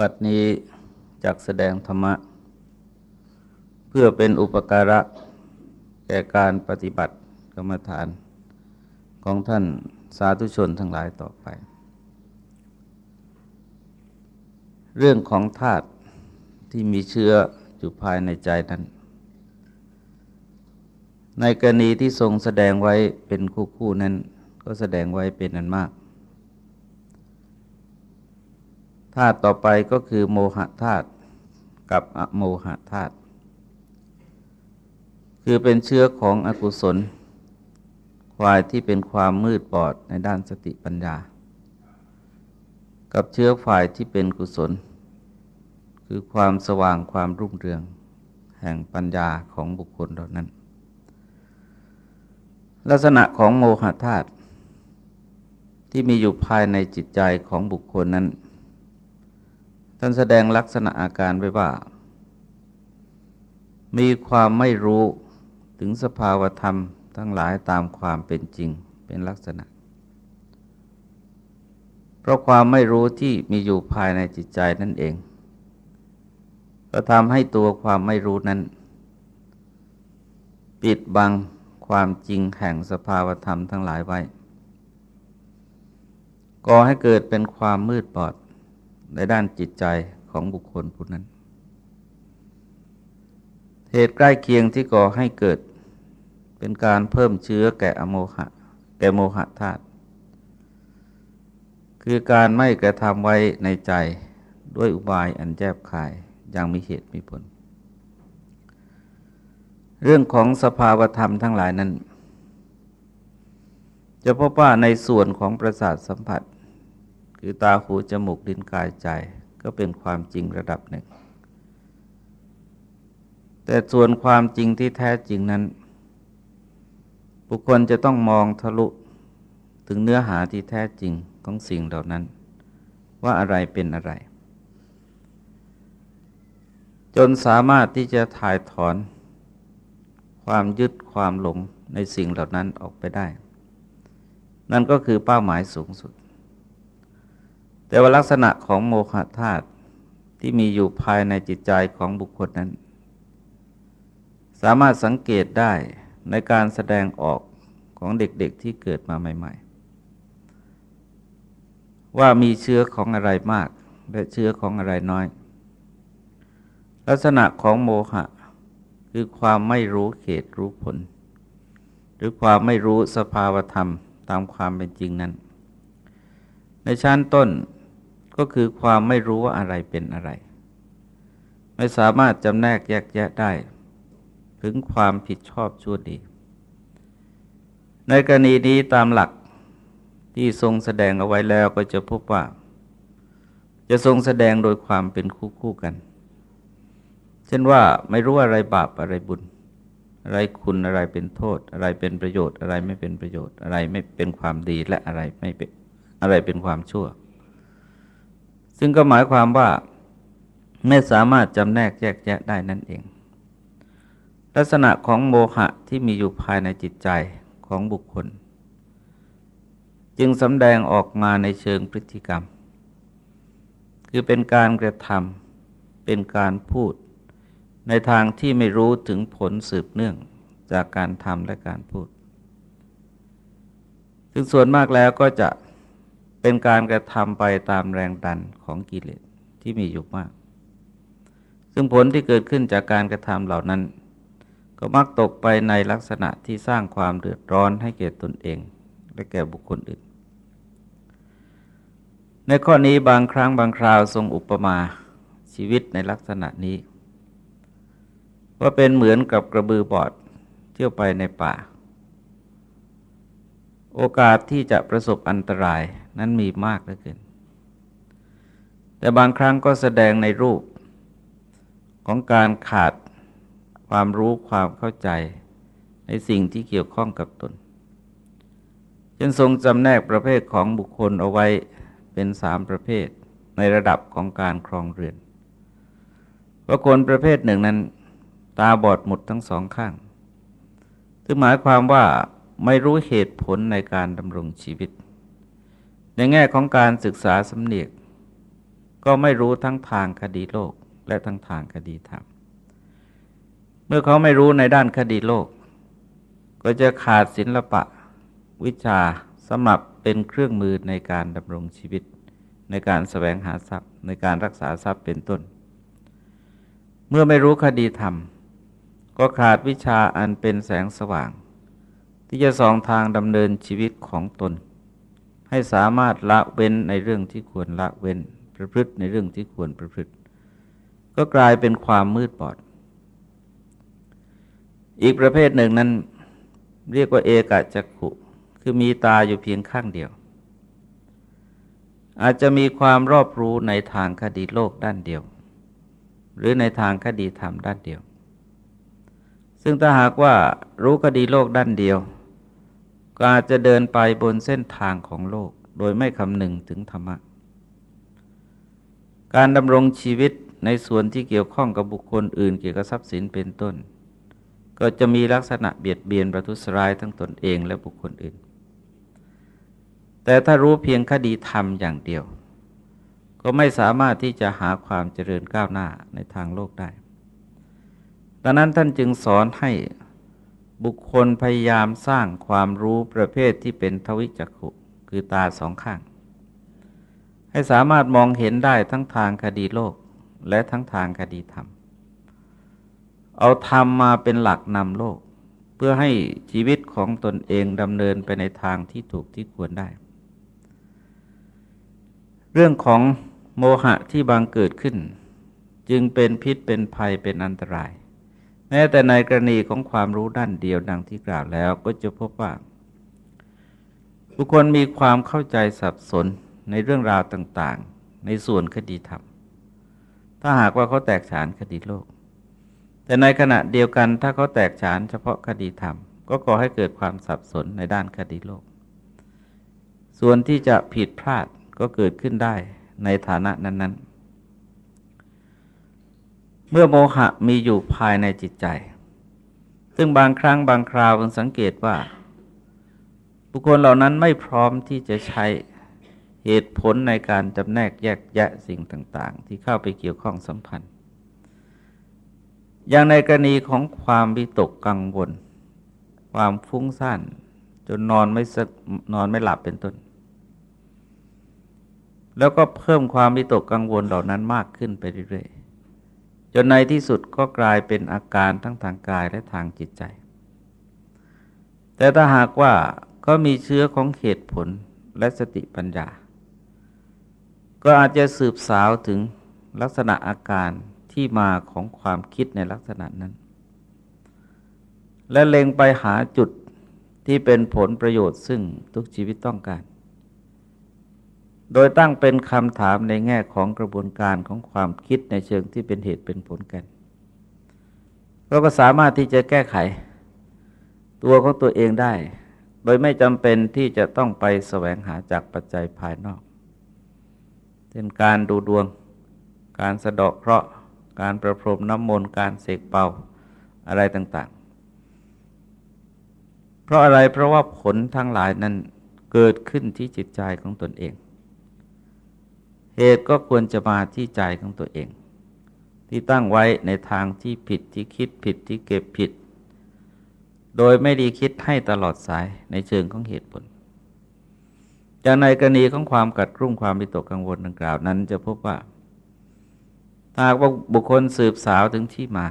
บัดนี้จักแสดงธรรมะ เพื่อเป็นอุปการะ แก่การปฏิบัติกรรมฐานของท่านสาธุชนทั้งหลายต่อไป เรื่องของธาตุที่มีเชื้ออยู่ภายในใจนั้น ในกรณีที่ทรงแสดงไว้เป็นคู่ๆนั้น ก็แสดงไว้เป็นอันมาก ธาตุต่อไปก็คือโมหะธาตุกับอโมหะธาตุคือเป็นเชื้อของอกุศลควายที่เป็นความมืดบอดในด้านสติปัญญา กับเชื้อฝ่ายที่เป็นกุศล คือความสว่างความรุ่งเรือง แห่งปัญญาของบุคคลเหล่านั้น ลักษณะของโมหะธาตุที่มีอยู่ภายในจิตใจของบุคคลนั้น ท่านแสดงลักษณะอาการไว้ว่า มีความไม่รู้ถึงสภาวธรรมทั้งหลายตามความเป็นจริงเป็นลักษณะ เพราะความไม่รู้ที่มีอยู่ภายในจิตใจนั่นเอง ก็ทำให้ตัวความไม่รู้นั้น ปิดบังความจริงแห่งสภาวธรรมทั้งหลายไว้ก่อให้เกิดเป็นความมืดบอด ในด้านจิตใจของบุคคลผู้นั้น เหตุใกล้เคียงที่ก่อให้เกิด เป็นการเพิ่มเชื้อแก่อโมหะ แก่โมหะธาตุคือการไม่กระทำไว้ในใจด้วยอุบายอันแยบคายอย่างมีเหตุมีผล เรื่องของสภาวธรรมทั้งหลายนั้น จะพบว่าในส่วนของประสาทสัมผัส คือตาหูจมูกลิ้นกายใจก็เป็นความจริงระดับหนึ่ง แต่ส่วนความจริงที่แท้จริงนั้น บุคคลจะต้องมองทะลุถึงเนื้อหาที่แท้จริงของสิ่งเหล่านั้น ว่าอะไรเป็นอะไร จนสามารถที่จะถ่ายถอน ความยึดความหลงในสิ่งเหล่านั้นออกไปได้ นั่นก็คือเป้าหมายสูงสุด แต่ว่าลักษณะของโมฆะธาตุที่มีอยู่ภายในจิตใจของบุคคลนั้น สามารถสังเกตได้ในการแสดงออกของเด็กๆที่เกิดมาใหม่ ๆ ว่ามีเชื้อของอะไรมากและเชื้อของอะไรน้อย ลักษณะของโมหะ คือความไม่รู้เขตรู้ผล หรือความไม่รู้สภาวธรรมตามความเป็นจริงนั้น ในชั้นต้น ก็คือความไม่รู้ว่าอะไรเป็นอะไร ไม่สามารถจำแนกแยกแยะได้ ถึงความผิดชอบชั่วดี ในกรณีนี้ตามหลักที่ทรงแสดงเอาไว้แล้วก็จะพบว่า จะทรงแสดงโดยความเป็นคู่คู่กัน เช่นว่าไม่รู้อะไรบาปอะไรบุญ อะไรคุณอะไรเป็นโทษ อะไรเป็นประโยชน์ อะไรไม่เป็นประโยชน์ อะไรไม่เป็นความดีและอะไรไม่เป็นอะไรเป็นความชั่ว ซึ่งก็หมายความว่าไม่สามารถจำแนกแยกแยะได้นั่นเอง ลักษณะของโมหะที่มีอยู่ภายในจิตใจของบุคคล จึงสำแดงออกมาในเชิงพฤติกรรม คือเป็นการกระทำเป็นการพูด ในทางที่ไม่รู้ถึงผลสืบเนื่องจากการทำและการพูดซึ่งส่วนมากแล้วก็จะ เป็นการกระทำไปตามแรงดันของกิเลสที่มีอยู่มาก ซึ่งผลที่เกิดขึ้นจากการกระทำเหล่านั้น ก็มักตกไปในลักษณะที่สร้างความเดือดร้อนให้แก่ตนเอง และแก่บุคคลอื่น ในข้อนี้บางครั้งบางคราวทรงอุปมาชีวิตในลักษณะนี้ ว่าเป็นเหมือนกับกระบือบอดเที่ยวไปในป่า โอกาสที่จะประสบอันตรายนั้นมีมากเหลือเกิน แต่บางครั้งก็แสดงในรูปของการขาดความรู้ความเข้าใจในสิ่งที่เกี่ยวข้องกับตนจนทรงจำแนกประเภทของบุคคลเอาไว้เป็นสามประเภทในระดับของการครองเรือนว่าคนประเภทหนึ่งนั้น ตาบอดหมดทั้งสองข้างซึ่งหมายความว่า ไม่รู้เหตุผลในการดำรงชีวิต ในแง่ของการศึกษาสำเนียก ก็ไม่รู้ทั้งทางคดีโลกและทั้งทางคดีธรรม เมื่อเขาไม่รู้ในด้านคดีโลก ก็จะขาดศิลปะ วิชาสำหรับเป็นเครื่องมือในการดำรงชีวิต ในการสแสวงหาทรัพย์ ในการรักษาทรัพย์เป็นต้น เมื่อไม่รู้คดีธรรม ก็ขาดวิชาอันเป็นแสงสว่าง ที่จะส่องทางดำเนินชีวิตของตน ให้สามารถละเว้นในเรื่องที่ควรละเว้น ประพฤติในเรื่องที่ควรประพฤติ ก็กลายเป็นความมืดบอด อีกประเภทหนึ่งนั้น เรียกว่าเอกจักขุคือมีตาอยู่เพียงข้างเดียว อาจจะมีความรอบรู้ในทางคดีโลกด้านเดียว หรือในทางคดีธรรมด้านเดียว ซึ่งถ้าหากว่ารู้คดีโลกด้านเดียว ก็อาจจะเดินไปบนเส้นทางของโลก โดยไม่คำนึงถึงธรรมะ การดำรงชีวิตในส่วนที่เกี่ยวข้องกับบุคคลอื่นเกี่ยวกับทรัพย์สินเป็นต้น ก็จะมีลักษณะเบียดเบียนประทุษร้ายทั้งตนเองและบุคคลอื่น แต่ถ้ารู้เพียงคดีธรรมอย่างเดียว ก็ไม่สามารถที่จะหาความเจริญก้าวหน้าในทางโลกได้ดังนั้นท่านจึงสอนให้ บุคคลพยายามสร้างความรู้ประเภทที่เป็นทวิจักขุคือตาสองข้าง ให้สามารถมองเห็นได้ทั้งทางคดีโลกและทั้งทางคดีธรรม เอาธรรมมาเป็นหลักนำโลก เพื่อให้ชีวิตของตนเองดำเนินไปในทางที่ถูกที่ควรได้ เรื่องของโมหะที่บังเกิดขึ้น จึงเป็นพิษเป็นภัยเป็นอันตราย ม้แต่ในกรณีของความรู้ด้านเดียวดังที่กล่าวแล้วก็จะพบว่า บุคคลมีความเข้าใจสับสนในเรื่องราวต่างๆ ในส่วนคดีธรรม ถ้าหากว่าเขาแตกฉานคดีโลก แต่ในขณะเดียวกันถ้าเขาแตกฉานเฉพาะคดีธรรม ก็ก่อให้เกิดความสับสนในด้านคดีโลก ส่วนที่จะผิดพลาดก็เกิดขึ้นได้ในฐานะนั้น ๆ เมื่อโมหะมีอยู่ภายในจิตใจ ซึ่งบางครั้งบางคราวผมสังเกตว่า บุคคลเหล่านั้นไม่พร้อมที่จะใช้เหตุผลในการจำแนกแยกแยะสิ่งต่าง ๆ ที่เข้าไปเกี่ยวข้องสัมพันธ์ อย่างในกรณีของความวิตกกังวล ความฟุ้งซ่านจนนอนไม่สนอนไม่หลับเป็นต้น แล้วก็เพิ่มความวิตกกังวลเหล่านั้นมากขึ้นไปเรื่อยๆ จนในที่สุดก็กลายเป็นอาการทั้งทางกายและทางจิตใจ แต่ถ้าหากว่าก็มีเชื้อของเหตุผลและสติปัญญา ก็อาจจะสืบสาวถึงลักษณะอาการที่มาของความคิดในลักษณะนั้น และเล็งไปหาจุดที่เป็นผลประโยชน์ซึ่งทุกชีวิตต้องการ โดยตั้งเป็นคำถามในแง่ของกระบวนการของความคิดในเชิงที่เป็นเหตุเป็นผลกันเราก็สามารถที่จะแก้ไข ตัวของตัวเองได้ โดยไม่จำเป็นที่จะต้องไปแสวงหาจากปัจจัยภายนอก เช่นการดูดวง การสะดอกเคราะห์ การประพรมน้ำมนต์ การเสกเป่าอะไรต่าง ๆ เพราะอะไร เพราะว่าผลทั้งหลายนั้นเกิดขึ้นที่จิตใจของตนเอง เหตุก็ควรจะมาที่ใจของตัวเอง ที่ตั้งไว้ในทางที่ผิดที่คิดผิดที่เก็บผิด โดยไม่ดีคิดให้ตลอดสายในเชิงของเหตุผลจากในกรณีของความกัดกรุ่มความวิตกกังวลดังกล่าวนั้นจะพบว่าหากว่าบุคคลสืบสาวถึงที่มา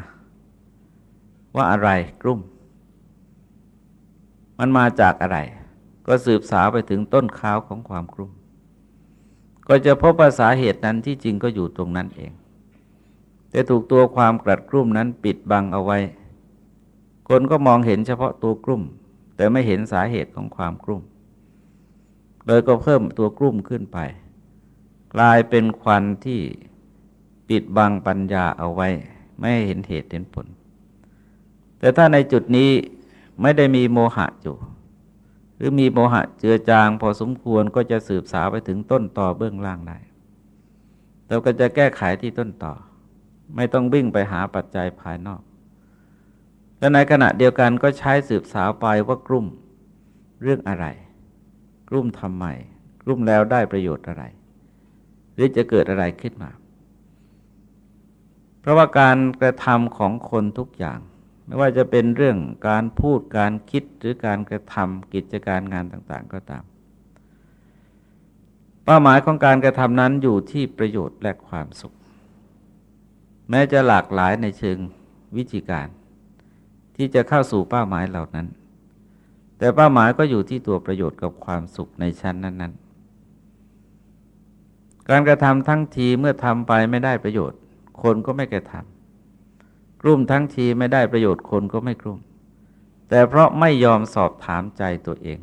ว่าอะไรกรุ่ม มันมาจากอะไร ก็สืบสาวไปถึงต้นข้าวของความกรุ่ม ก็จะพบว่าสาเหตุนั้นที่จริงก็อยู่ตรงนั้นเอง แต่ถูกตัวความกรัดกรุ่มนั้นปิดบังเอาไว้ คนก็มองเห็นเฉพาะตัวกลุ่ม แต่ไม่เห็นสาเหตุของความกลุ่มเลยก็เพิ่มตัวกลุ่มขึ้นไป กลายเป็นควันที่ปิดบังปัญญาเอาไว้ ไม่เห็นเหตุเห็นผล แต่ถ้าในจุดนี้ไม่ได้มีโมหะอยู่ รือมีโมหะเจือจางพอสมควรก็จะสืบสาวไปถึงต้นต่อเบื้องล่างได้เราก็จะแก้ไขที่ต้นต่อ ไม่ต้องวิ่งไปหาปัจจัยภายนอก และในขณะเดียวกันก็ใช้สืบสาวไปว่ากลุ่มเรื่องอะไร กลุ่มทำไมกลุ่มแล้วได้ประโยชน์อะไร หรือจะเกิดอะไรขึ้นมา เพราะว่าการกระทำของคนทุกอย่าง ไม่ว่าจะเป็นเรื่องการพูดการคิดหรือการกระทำกิจการงานต่างๆ ก็ตาม เป้าหมายของการกระทำนั้นอยู่ที่ประโยชน์และความสุข แม้จะหลากหลายในเชิงวิธีการ ที่จะเข้าสู่เป้าหมายเหล่านั้น แต่เป้าหมายก็อยู่ที่ตัวประโยชน์กับความสุขในชั้นนั้นๆ การกระทำทั้งทีเมื่อทำไปไม่ได้ประโยชน์ คนก็ไม่กระทำก ลุ่มทั้งทีไม่ได้ประโยชน์คนก็ไม่กลุ่ม แต่เพราะไม่ยอมสอบถามใจตัวเอง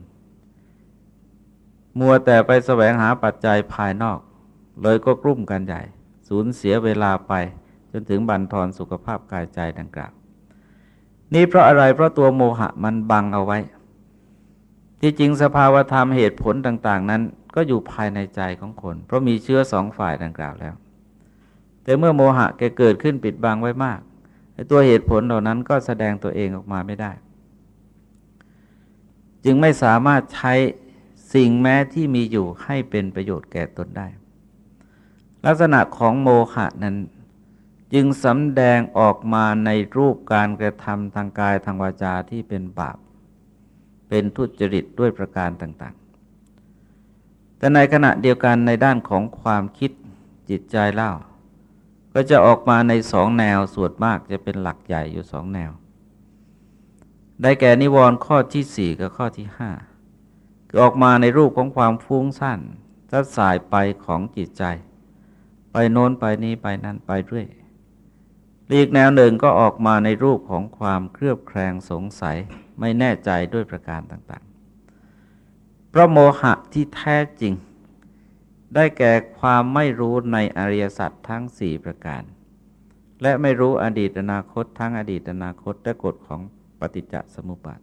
มัวแต่ไปแสวงหาปัจจัยภายนอก เลยก็กลุ่มกันใหญ่ สูญเสียเวลาไป จนถึงบันทอนสุขภาพกายใจดังกล่าว นี่เพราะอะไรเพราะตัวโมหะมันบังเอาไว้ ที่จริงสภาวธรรมเหตุผลต่าง ๆ นั้นก็อยู่ภายในใจของคน เพราะมีเชื้อสองฝ่ายดังกล่าวแล้ว แต่เมื่อโมหะแกเกิดขึ้นปิดบังไว้มาก ตัวเหตุผลเหล่านั้นก็แสดงตัวเองออกมาไม่ได้ จึงไม่สามารถใช้สิ่งแม้ที่มีอยู่ให้เป็นประโยชน์แก่ตนได้ ลักษณะของโมหะนั้น จึงสำแดงออกมาในรูปการกระทำทางกายทางวาจาที่เป็นบาป เป็นทุจริตด้วยประการต่าง ๆ แต่ในขณะเดียวกันในด้านของความคิดจิตใจเล่า ก็จะออกมาในสองแนวส่วนมากจะเป็นหลักใหญ่อยู่สองแนว ได้แก่นิวรณ์ข้อที่สี่กับข้อที่ห้าคือออกมาในรูปของความฟุ้งซ่านทัดสายไปของจิตใจ ไปโน้นไปนี้ไปนั่นไปเรื่อยอีกแนวหนึ่งก็ออกมาในรูปของความเครือบแคลงสงสัยไม่แน่ใจด้วยประการต่างๆ เพราะโมหะที่แท้จริง ได้แก่ความไม่รู้ในอริยสัจทั้งสี่ประการ และไม่รู้อดีตอนาคตทั้งอดีตอนาคตและกฎของปฏิจจสมุปบาท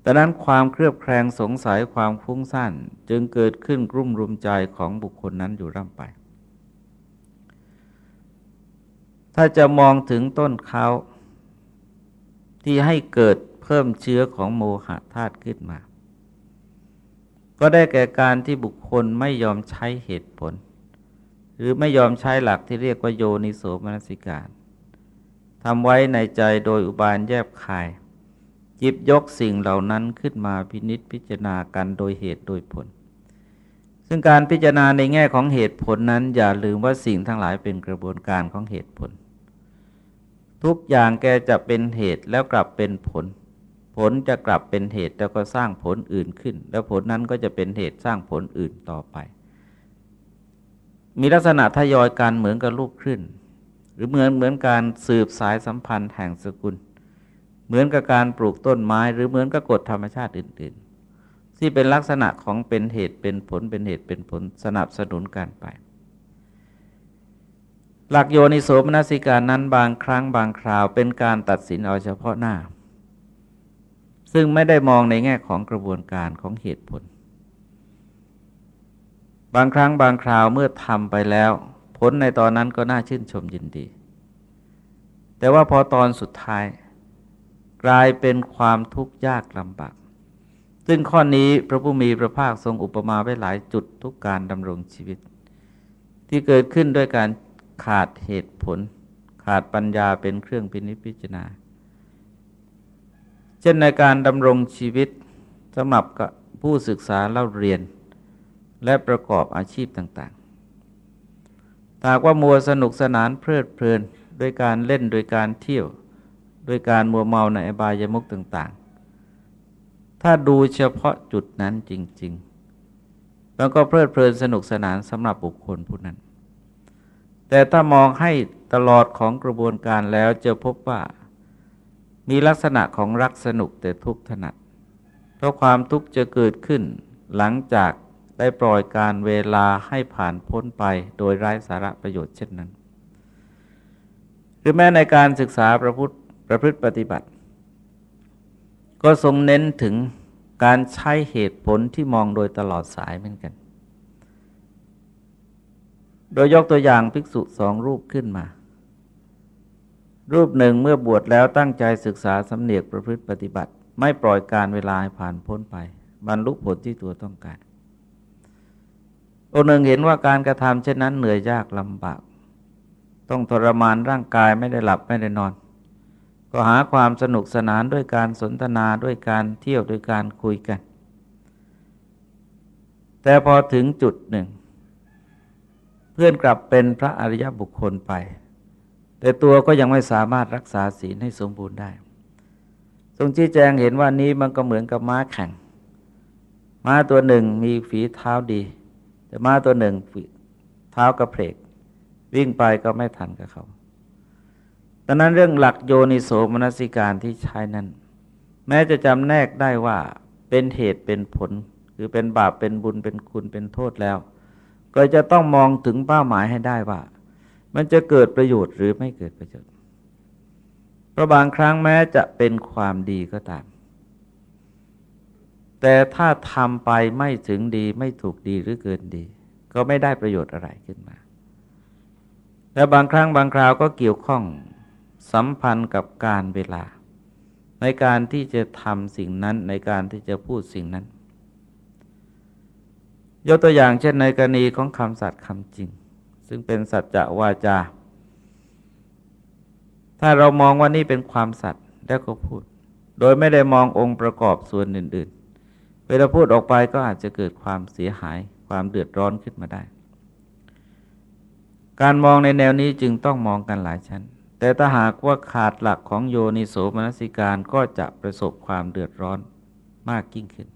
แต่นั้นความเครือบแคลงสงสัยความฟุ้งซ่านจึงเกิดขึ้นกลุ่มรุมใจของบุคคลนั้นอยู่ร่ำไป ถ้าจะมองถึงต้นเขาที่ให้เกิดเพิ่มเชื้อของโมหะธาตุขึ้นมา ก็ได้แก่การที่บุคคลไม่ยอมใช้เหตุผล หรือไม่ยอมใช้หลักที่เรียกว่าโยนิโสมนสิการทำไว้ในใจโดยอุบายแยบคาย จิบยกสิ่งเหล่านั้นขึ้นมาพินิษพิจารณากันโดยเหตุโดยผล ซึ่งการพิจารณาในแง่ของเหตุผลนั้น อย่าลืมว่าสิ่งทั้งหลายเป็นกระบวนการของเหตุผล ทุกอย่างแกจะเป็นเหตุแล้วกลับเป็นผล ผลจะกลับเป็นเหตุแล้วก็สร้างผลอื่นขึ้น แล้วผลนั้นก็จะเป็นเหตุสร้างผลอื่นต่อไป มีลักษณะทยอยการเหมือนกับลูกขึ้นหรือเหมือนเหมือนการสืบสายสัมพันธ์แห่งสกุล เหมือนกับการปลูกต้นไม้หรือเหมือนกับกฎธรรมชาติอื่น ๆ ที่เป็นลักษณะของเป็นเหตุเป็นผลเป็นเหตุเป็นผลสนับสนุนกันไป หลักโยนิโสมนสิการนั้นบางครั้งบางคราวเป็นการตัดสินเอาเฉพาะหน้า ซึ่งไม่ได้มองในแง่ของกระบวนการของเหตุผล บางครั้งบางคราวเมื่อทำไปแล้ว ผลในตอนนั้นก็น่าชื่นชมยินดี แต่ว่าพอตอนสุดท้าย กลายเป็นความทุกข์ยากลำบากซึ่งข้อนี้พระผู้มีพระภาคทรงอุปมาไว้หลายจุดทุกการดำรงชีวิต ที่เกิดขึ้นด้วยการขาดเหตุผล ขาดปัญญาเป็นเครื่องพินิจพิจารณา ช่นในการดำรงชีวิตสำหรับผู้ศึกษาเล่าเรียน และประกอบอาชีพต่างๆถ้าว่ามัวสนุกสนานเพลิดเพลินด้วยการเล่นโดยการเที่ยวด้วยการมัวเมาในอบายมุกต่างๆ ถ้าดูเฉพาะจุดนั้นจริง ๆ แล้วก็เพลิดเพลินสนุกสนานสำหรับบุคคลผู้นั้น แต่ถ้ามองให้ตลอดของกระบวนการแล้วจะพบว่า มีลักษณะของรักสนุกแต่ทุกข์ถนัด เพราะความทุกข์จะเกิดขึ้น หลังจากได้ปล่อยการเวลาให้ผ่านพ้นไปโดยไร้สาระประโยชน์เช่นนั้น หรือแม้ในการศึกษาประพุทธประพฤติปฏิบัติ ก็ทรงเน้นถึงการใช้เหตุผลที่มองโดยตลอดสายเหมือนกัน โดยยกตัวอย่างภิกษุสองรูปขึ้นมา รูปหนึ่งเมื่อบวชแล้วตั้งใจศึกษาสำเนียกประพฤติปฏิบัติ ไม่ปล่อยการเวลาให้ผ่านพ้นไป บรรลุผลที่ตัวต้องการองค์หนึ่งเห็นว่าการกระทำเช่นนั้นเหนื่อยยากลำบาก ต้องทรมานร่างกายไม่ได้หลับไม่ได้นอน ก็หาความสนุกสนานด้วยการสนทนาด้วยการเที่ยวด้วยการคุยกัน แต่พอถึงจุดหนึ่ง เพื่อนกลับเป็นพระอริยบุคคลไป แต่ตัวก็ยังไม่สามารถรักษาศีลให้สมบูรณ์ได้ ทรงชี้แจงเห็นว่านี้มันก็เหมือนกับม้าแข่ง ม้าตัวหนึ่งมีฝีเท้าดี แต่ม้าตัวหนึ่งเท้ากระเพก วิ่งไปก็ไม่ทันกับเขาดังนั้นเรื่องหลักโยนิโสมนสิการที่ใช้นั้น แม้จะจำแนกได้ว่าเป็นเหตุเป็นผล คือเป็นบาปเป็นบุญเป็นคุณเป็นโทษแล้ว ก็จะต้องมองถึงเป้าหมายให้ได้ว่า มันจะเกิดประโยชน์หรือไม่เกิดประโยชน์เพราะบางครั้งแม้จะเป็นความดีก็ตาม แต่ถ้าทำไปไม่ถึงดีไม่ถูกดีหรือเกินดี ก็ไม่ได้ประโยชน์อะไรขึ้นมา และบางครั้งบางคราวก็เกี่ยวข้องสัมพันธ์กับการเวลา ในการที่จะทำสิ่งนั้นในการที่จะพูดสิ่งนั้น ยกตัวอย่างเช่นในกรณีของคำสัตย์คำจริง ซึ่งเป็นสัจจะวาจา ถ้าเรามองว่านี่เป็นความสัตย์แล้วก็พูด โดยไม่ได้มององค์ประกอบส่วนอื่นเวลาพูดออกไปก็อาจจะเกิดความเสียหาย ความเดือดร้อนขึ้นมาได้ การมองในแนวนี้จึงต้องมองกันหลายชั้น แต่ถ้าหากว่าขาดหลักของโยนิโสมนสิการก็จะประสบความเดือดร้อนมากยิ่งขึ้น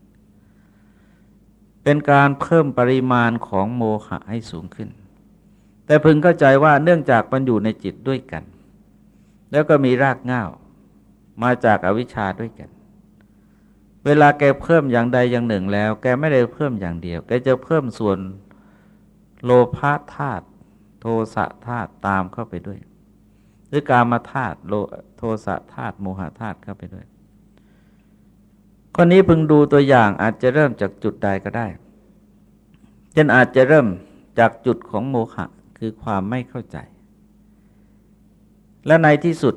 เป็นการเพิ่มปริมาณของโมหะให้สูงขึ้น แต่พึงเข้าใจว่าเนื่องจากมันอยู่ในจิตด้วยกัน แล้วก็มีรากง่าวมาจากอวิชชาด้วยกัน เวลาแกเพิ่มอย่างใดอย่างหนึ่งแล้ว แกไม่ได้เพิ่มอย่างเดียว แกจะเพิ่มส่วนโลภะธาตุโทสะธาตุตามเข้าไปด้วย หรือกามาธาตุโลโทสะธาตุโมหะธาตุเข้าไปด้วยข้อนี้พึงดูตัวอย่างอาจจะเริ่มจากจุดใดก็ได้เช่นอาจจะเริ่มจากจุดของโมหะ คือความไม่เข้าใจ และในที่สุด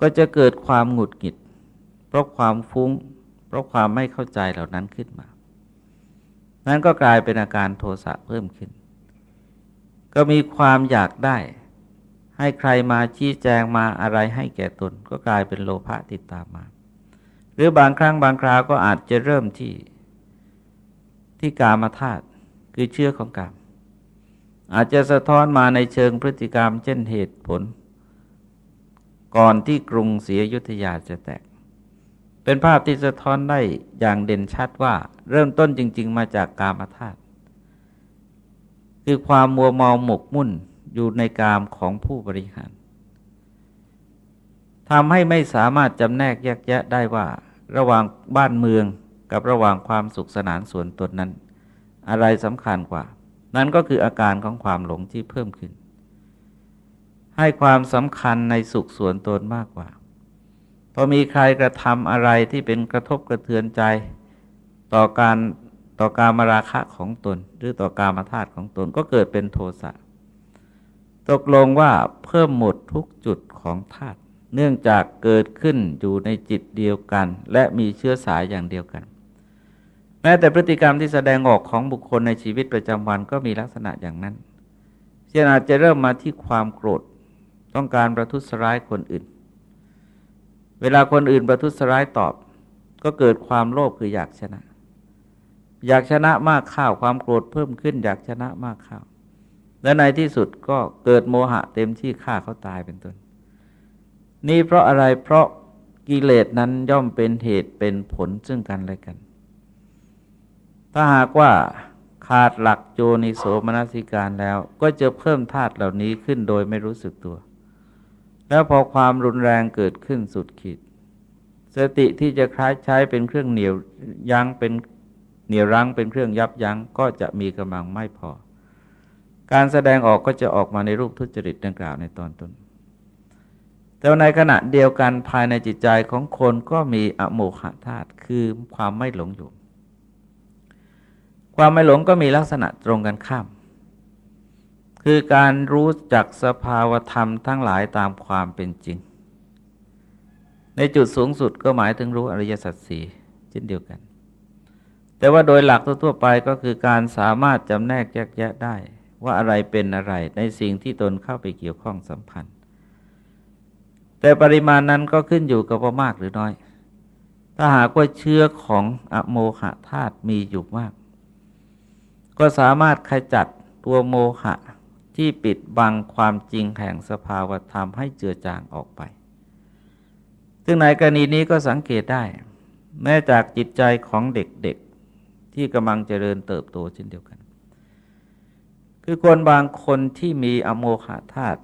ก็จะเกิดความหงุดหงิด เพราะความฟุง้ง เพราะความไม่เข้าใจเหล่านั้นขึ้นมา นั้นก็กลายเป็นอาการโทสะเพิ่มขึ้น ก็มีความอยากได้ ให้ใครมาชี้แจงมาอะไรให้แก่ตน ก็กลายเป็นโลภะติดตามมา หรือบางครั้งบางคราวก็อาจจะเริ่มที่ที่กามาธาตุคือเชื่อของกรรม อาจจะสะท้อนมาในเชิงพฤติกรรม เช่นเหตุผล ก่อนที่กรุงศรีอยุธยาจะแตก เป็นภาพที่สะท้อนได้อย่างเด่นชัดว่า เริ่มต้นจริง ๆ มาจากกามธาตุคือความมัวเมาหมกมุ่นอยู่ในกามของผู้บริหารทำให้ไม่สามารถจำแนกแยกแยะได้ว่า ระหว่างบ้านเมืองกับระหว่างความสุขสนานส่วนตนนั้น อะไรสำคัญกว่า นั่นก็คืออาการของความหลงที่เพิ่มขึ้น ให้ความสำคัญในสุขส่วนตนมากกว่า พอมีใครกระทำอะไรที่เป็นกระทบกระเทือนใจ ต่อการต่อการมาราคะของตน หรือต่อการมาธาตุของตนก็เกิดเป็นโทสะตกลงว่าเพิ่มหมดทุกจุดของธาตุเนื่องจากเกิดขึ้นอยู่ในจิตเดียวกัน และมีเชื้อสายอย่างเดียวกัน แม้แต่พฤติกรรมที่แสดงออกของบุคคลในชีวิตประจำวันก็มีลักษณะอย่างนั้นเช่นอาจจะเริ่มมาที่ความโกรธต้องการประทุษร้ายคนอื่น เวลาคนอื่นประทุษร้ายตอบ ก็เกิดความโลภคืออยากชนะ อยากชนะมากข้าวความโกรธเพิ่มขึ้น อยากชนะมากข้าวและในที่สุดก็เกิดโมหะเต็มที่ฆ่าเขาตายเป็นต้น นี่เพราะอะไรเพราะกิเลสนั้นย่อมเป็นเหตุเป็นผลซึ่งกันและกัน ถ้าหากว่าขาดหลักโจนิโสมนสิการแล้ว ก็จะเพิ่มธาตุเหล่านี้ขึ้นโดยไม่รู้สึกตัว แล้วพอความรุนแรงเกิดขึ้นสุดขีด สติที่จะคล้ายใช้เป็นเครื่องเหนียวยั้งเป็นเหนียวรั้งเป็นเครื่องยับยั้งก็จะมีกำลังไม่พอ การแสดงออกก็จะออกมาในรูปทุจริตดังกล่าวในตอนต้น แต่ในขณะเดียวกันภายในจิตใจของคนก็มีอโมหะธาตุคือความไม่หลงอยู่ ความไม่หลงก็มีลักษณะตรงกันข้าม คือการรู้จักสภาวธรรมทั้งหลายตามความเป็นจริง ในจุดสูงสุดก็หมายถึงรู้อริยสัจสี่เช่นเดียวกัน แต่ว่าโดยหลักทั่วไปก็คือการสามารถจำแนกแยกแยะได้ ว่าอะไรเป็นอะไรในสิ่งที่ตนเข้าไปเกี่ยวข้องสัมพันธ์ แต่ปริมาณนั้นก็ขึ้นอยู่กับว่ามากหรือน้อย ถ้าหากว่าเชื้อของอโมหะธาตุมีอยู่มาก ก็สามารถขจัดตัวโมหะที่ปิดบังความจริงแห่งสภาวธรรมให้เจือจางออกไป ซึ่งในกรณีนี้ก็สังเกตได้ แม้จากจิตใจของเด็กๆ ที่กำลังเจริญเติบโตเช่นเดียวกัน คือคนบางคนที่มีอโมหะธาตุ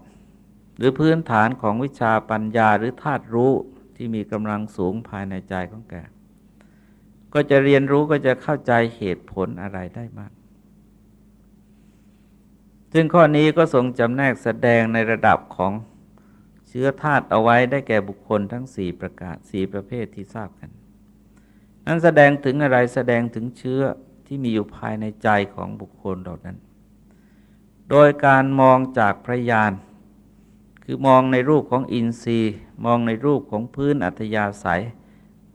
หรือพื้นฐานของวิชาปัญญาหรือธาตุรู้ที่มีกำลังสูงภายในใจของแก ก็จะเรียนรู้ก็จะเข้าใจเหตุผลอะไรได้มาก ซึ่งข้อนี้ก็ทรงจำแนกแสดงในระดับของเชื้อธาตุเอาไว้ได้แก่บุคคลทั้งสี่ประกาศสี่ประเภทที่ทราบกัน นั้นแสดงถึงอะไรแสดงถึงเชื้อที่มีอยู่ภายในใจของบุคคลเหล่านั้น โดยการมองจากพระยานคือมองในรูปของอินทรีย์ มองในรูปของพื้นอัธยาศัย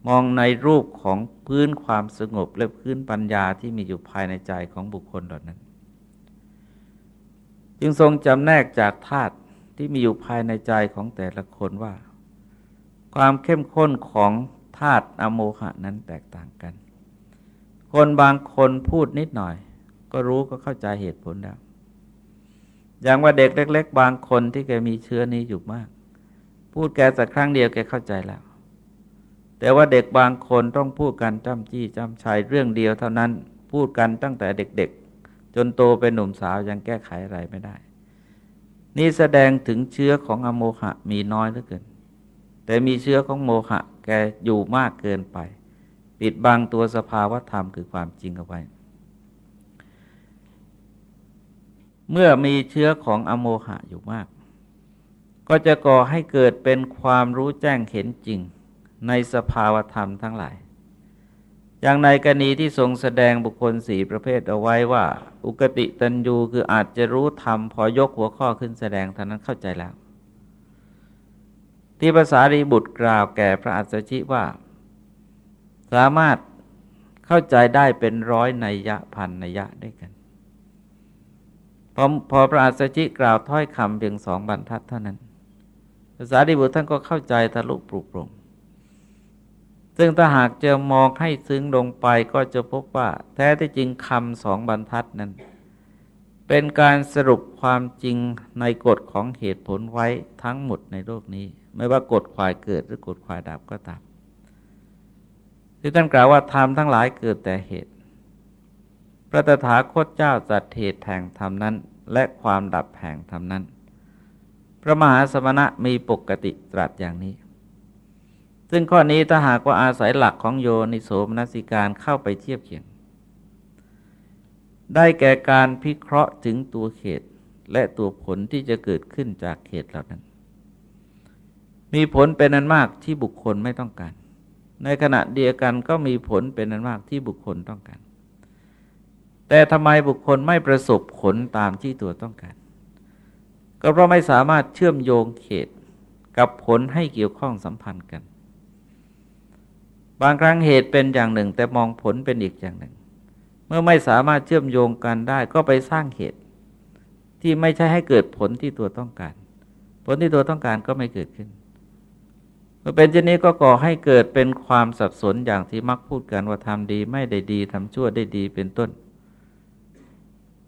มองในรูปของพื้นความสงบและพื้นปัญญาที่มีอยู่ภายในใจของบุคคลเหล่านั้น จึงทรงจำแนกจากธาตุที่มีอยู่ภายในใจของแต่ละคนว่า ความเข้มข้นของธาตุอโมหะนั้นแตกต่างกัน คนบางคนพูดนิดหน่อย ก็รู้ก็เข้าใจเหตุผลแล้วอย่างว่าเด็กเล็ก ๆ บางคนที่แกมีเชื้อนี้อยู่มาก พูดแกสักครั้งเดียวแกเข้าใจแล้ว แต่ว่าเด็กบางคนต้องพูดกันจำจี้จำชัยเรื่องเดียวเท่านั้น พูดกันตั้งแต่เด็ก จนโตเป็นหนุ่มสาวยังแก้ไขอะไรไม่ได้ นี่แสดงถึงเชื้อของอโมหะมีน้อยเหลือเกิน แต่มีเชื้อของโมหะแกอยู่มากเกินไป ปิดบังตัวสภาวธรรมคือความจริงเอาไว้ เมื่อมีเชื้อของอโมหะอยู่มาก ก็จะก่อให้เกิดเป็นความรู้แจ้งเห็นจริงในสภาวธรรมทั้งหลาย อย่างในกรณีที่ทรงแสดงบุคคลสี่ประเภทเอาไว้ว่า อุกติตันยูคืออาจจะรู้ธรรมพอยกหัวข้อขึ้นแสดงท่านั้นเข้าใจแล้ว ที่ภาษารีบุตรกล่าวแก่พระอัสสชิว่า สามารถเข้าใจได้เป็นร้อยนัยยะพันนัยยะด้วยกันพอพอพระอัสสชิกล่าวถ้อยคำเพียงสองบรรทัดเท่านั้นภาษารีบุตรท่านก็เข้าใจทะลุปลุกปลง ซึ่งถ้าหากจะมองให้ซึ้งลงไปก็จะพบว่า แท้ที่จริงคำสองบรรทัดนั้น เป็นการสรุปความจริงในกฎของเหตุผลไว้ทั้งหมดในโลกนี้ ไม่ว่ากฎควายเกิดหรือกฎควายดับก็ตามที่ท่านกล่าวว่าธรรมทั้งหลายเกิดแต่เหตุ พระตถาคตเจ้าจัดเหตุแห่งธรรมนั้น และความดับแห่งธรรมนั้น พระมหาสมณะมีปกติตรัสอย่างนี้ ซึ่งข้อนี้ถ้าหากว่าอาศัยหลักของโยนิโสมนสิการเข้าไปเทียบเคียง ได้แก่การพิเคราะห์ถึงตัวเขตและตัวผลที่จะเกิดขึ้นจากเขตเหล่านั้น มีผลเป็นอันมากที่บุคคลไม่ต้องการ ในขณะเดียวกันก็มีผลเป็นอันมากที่บุคคลต้องการ แต่ทำไมบุคคลไม่ประสบผลตามที่ตัวต้องการ ก็เพราะไม่สามารถเชื่อมโยงเขตกับผลให้เกี่ยวข้องสัมพันธ์กัน บางครั้งเหตุเป็นอย่างหนึ่ง แต่มองผลเป็นอีกอย่างหนึ่ง เมื่อไม่สามารถเชื่อมโยงกันได้ก็ไปสร้างเหตุ ที่ไม่ใช่ให้เกิดผลที่ตัวต้องการ ผลที่ตัวต้องการก็ไม่เกิดขึ้นเมื่อเป็นเช่นนี้ก็ก่อให้เกิดเป็นความสับสนอย่างที่มักพูดกันว่าทำดีไม่ได้ดีทำชั่วได้ดีเป็นต้น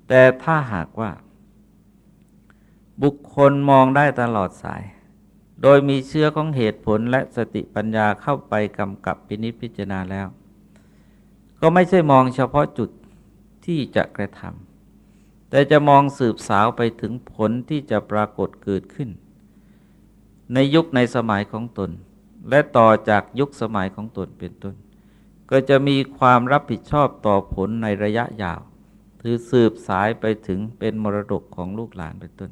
แต่ถ้าหากว่า บุคคลมองได้ตลอดสาย โดยมีเชื้อของเหตุผลและสติปัญญาเข้าไปกำกับพินิจพิจารณาแล้ว ก็ไม่ใช่มองเฉพาะจุดที่จะกระทำแต่จะมองสืบสาวไปถึงผลที่จะปรากฏเกิดขึ้น ในยุคในสมัยของตน และต่อจากยุคสมัยของตนเป็นต้น ก็จะมีความรับผิดชอบต่อผลในระยะยาว ถือสืบสายไปถึงเป็นมรดกของลูกหลานเป็นต้น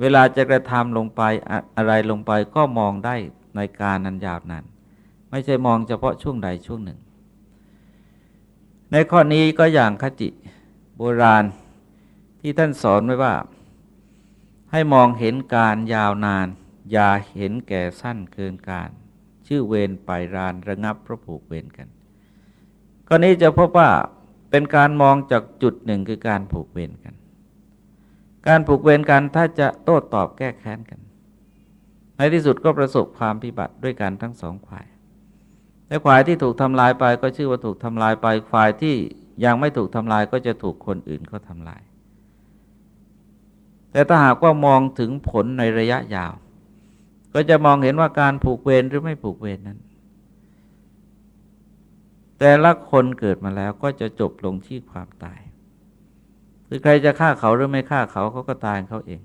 เวลาจะกระทำลงไปอะไรลงไปก็มองได้ในการนันยาวนานไม่ใช่มองเฉพาะช่วงใดช่วงหนึ่ง ในข้อนี้ก็อย่างคติโบราณที่ท่านสอนไว้ว่า ให้มองเห็นการยาวนาน อย่าเห็นแก่สั้นเกินการ ชื่อเวรไปรานระงับพระผูกเวรกันกรณีจะพบว่าเป็นการมองจากจุดหนึ่งคือการผูกเวรกัน การผูกเวรกันถ้าจะโต้ตอบแก้แค้นกัน ในที่สุดก็ประสบความพิบัติด้วยกันทั้งสองฝ่ายแต่ฝ่ายที่ถูกทำลายไปก็ชื่อว่าถูกทำลายไปฝ่ายที่ยังไม่ถูกทำลายก็จะถูกคนอื่นเขาทำลาย แต่ถ้าหากว่ามองถึงผลในระยะยาว ก็จะมองเห็นว่าการผูกเวรหรือไม่ผูกเวรนั้น แต่ละคนเกิดมาแล้วก็จะจบลงที่ความตาย คือใครจะฆ่าเขาหรือไม่ฆ่าเขาเขาก็ตายเขาเอง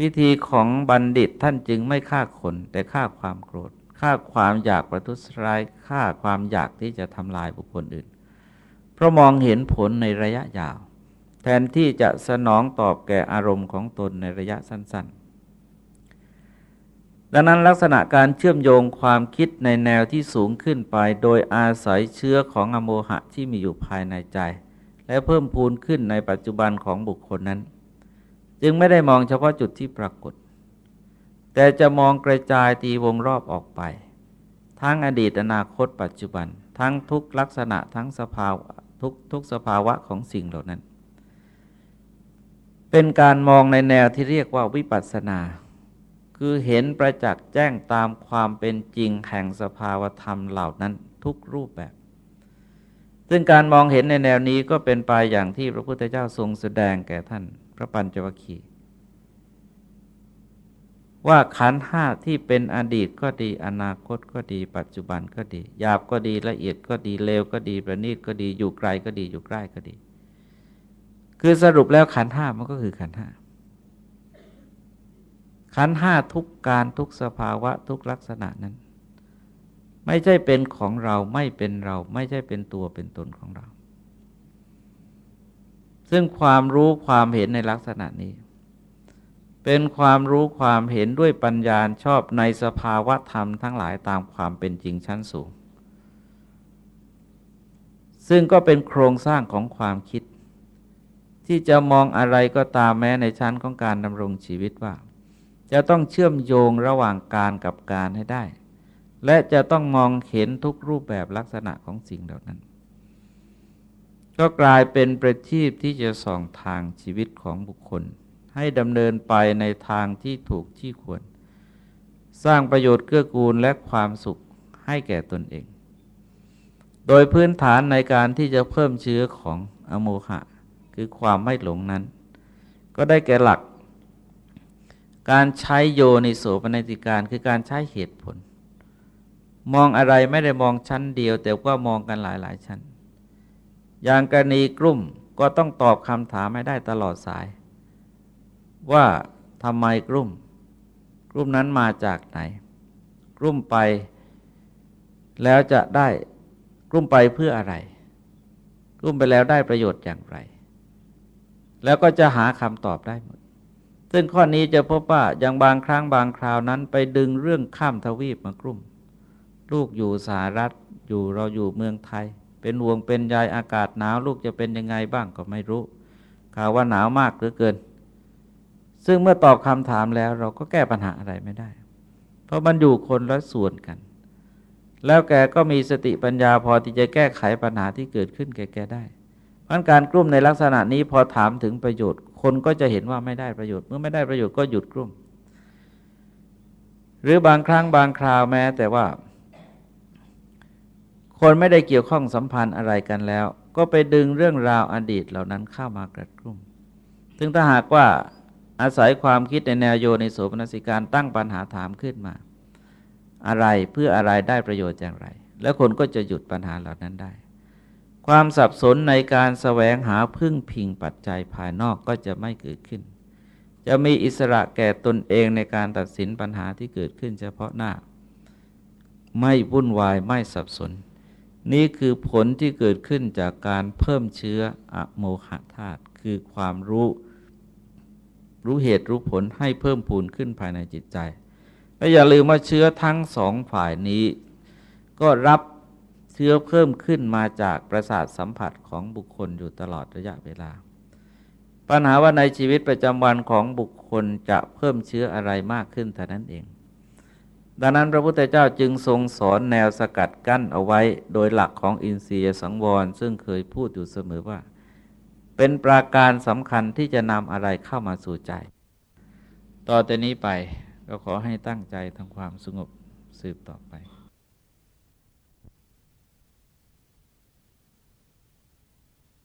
วิธีของบัณฑิตท่านจึงไม่ฆ่าคน แต่ฆ่าความโกรธฆ่าความอยากประทุษร้ายฆ่าความอยากที่จะทำลายบุคคลอื่น เพราะมองเห็นผลในระยะยาว แทนที่จะสนองตอบแก่อารมณ์ของตนในระยะสั้น ๆดังนั้นลักษณะการเชื่อมโยงความคิดในแนวที่สูงขึ้นไป โดยอาศัยเชื้อของอโมหะที่มีอยู่ภายในใจ และเพิ่มพูนขึ้นในปัจจุบันของบุคคลนั้น จึงไม่ได้มองเฉพาะจุดที่ปรากฏ แต่จะมองกระจายตีวงรอบออกไป ทั้งอดีตอนาคตปัจจุบัน ทั้งทุกลักษณะทั้งสภาวะทุกทุกสภาวะของสิ่งเหล่านั้น เป็นการมองในแนวที่เรียกว่าวิปัสสนา คือเห็นประจักษ์แจ้งตามความเป็นจริงแห่งสภาวธรรมเหล่านั้นทุกรูปแบบ ซึ่งการมองเห็นในแนวนี้ก็เป็นไปอย่างที่พระพุทธเจ้าทรงแสดงแก่ท่านพระปัญจวัคคีย์ว่าขันห้าที่เป็นอดีตก็ดี อนาคตก็ดี ปัจจุบันก็ดีหยาบก็ดีละเอียดก็ดีเลวก็ดีประณีตก็ดีอยู่ไกลก็ดีอยู่ใกล้ก็ดี คือสรุปแล้วขันห้ามันก็คือขันห้าขันห้าทุกการทุกสภาวะทุกลักษณะนั้น ไม่ใช่เป็นของเราไม่เป็นเรา ไม่ใช่เป็นตัวเป็นตนของเรา ซึ่งความรู้ความเห็นในลักษณะนี้ เป็นความรู้ความเห็นด้วยปัญญาชอบในสภาวะธรรมทั้งหลายตามความเป็นจริงชั้นสูง ซึ่งก็เป็นโครงสร้างของความคิด ที่จะมองอะไรก็ตามแม้ในชั้นของการดำรงชีวิตว่า จะต้องเชื่อมโยงระหว่างการกับการให้ได้ และจะต้องมองเห็นทุกรูปแบบลักษณะของสิ่งเหล่านั้น ก็กลายเป็นประทีปที่จะส่องทางชีวิตของบุคคล ให้ดำเนินไปในทางที่ถูกที่ควร สร้างประโยชน์เกื้อกูลและความสุขให้แก่ตนเอง โดยพื้นฐานในการที่จะเพิ่มเชื้อของอโมหะ คือความไม่หลงนั้น ก็ได้แก่หลัก การใช้โยนิโสปนิติการคือการใช้เหตุผล มองอะไรไม่ได้มองชั้นเดียว แต่ว่ามองกันหลายๆชั้น อย่างกรณีกลุ่มก็ต้องตอบคำถามไม่ได้ตลอดสาย ว่าทำไมกลุ่ม กลุ่มนั้นมาจากไหน กลุ่มไป แล้วจะได้กลุ่มไปเพื่ออะไร กลุ่มไปแล้วได้ประโยชน์อย่างไร แล้วก็จะหาคำตอบได้หมดซึ่งข้อนี้จะพบว่าอย่างบางครั้งบางคราวนั้นไปดึงเรื่องข้ามทวีปมากลุ่ม ลูกอยู่สหรัฐอยู่เราอยู่เมืองไทย เป็นห่วงเป็นใยอากาศหนาวลูกจะเป็นยังไงบ้างก็ไม่รู้ข่าวว่าหนาวมากเหลือเกิน ซึ่งเมื่อตอบคำถามแล้วเราก็แก้ปัญหาอะไรไม่ได้ เพราะมันอยู่คนละส่วนกัน แล้วแกก็มีสติปัญญาพอที่จะแก้ไขปัญหาที่เกิดขึ้นแกแกได้เพราะการกลุ่มในลักษณะนี้พอถามถึงประโยชน์ คนก็จะเห็นว่าไม่ได้ประโยชน์ เมื่อไม่ได้ประโยชน์ก็หยุดกลุ่ม หรือบางครั้งบางคราวแม้แต่ว่า คนไม่ได้เกี่ยวข้องสัมพันธ์อะไรกันแล้ว ก็ไปดึงเรื่องราวอดีตเหล่านั้นเข้ามากระตุ้มซึ่งถ้าหากว่าอาศัยความคิดในแนวโยในโสมนสิการตั้งปัญหาถามขึ้นมา อะไรเพื่ออะไรได้ประโยชน์อย่างไร แล้วคนก็จะหยุดปัญหาเหล่านั้นได้ ความสับสนในการสแสวงหาพึ่งพิงปัจจัยภายนอกก็จะไม่เกิดขึ้น จะมีอิสระแก่ตนเองในการตัดสินปัญหาที่เกิดขึ้นเฉพาะหน้า ไม่วุ่นวายไม่สับสน นี่คือผลที่เกิดขึ้นจากการเพิ่มเชื้ออโมหะธาตุคือความรู้ รู้เหตุรู้ผลให้เพิ่มพูนขึ้นภายในจิตใจ และอย่าลืมว่าเชื้อทั้งสองฝ่ายนี้ ก็รับเชื้อเพิ่มขึ้นมาจากประสาทสัมผัสของบุคคลอยู่ตลอดระยะเวลา ปัญหาว่าในชีวิตประจำวันของบุคคลจะเพิ่มเชื้ออะไรมากขึ้นเท่านั้นเอง ดังนั้นพระพุทธเจ้าจึงทรงสอนแนวสกัดกั้นเอาไว้โดยหลักของอินทรียสังวร ซึ่งเคยพูดอยู่เสมอว่า เป็นปราการสำคัญที่จะนำอะไรเข้ามาสู่ใจ ต่อแต่นี้ไปก็ขอให้ตั้งใจทำความสงบสืบต่อไป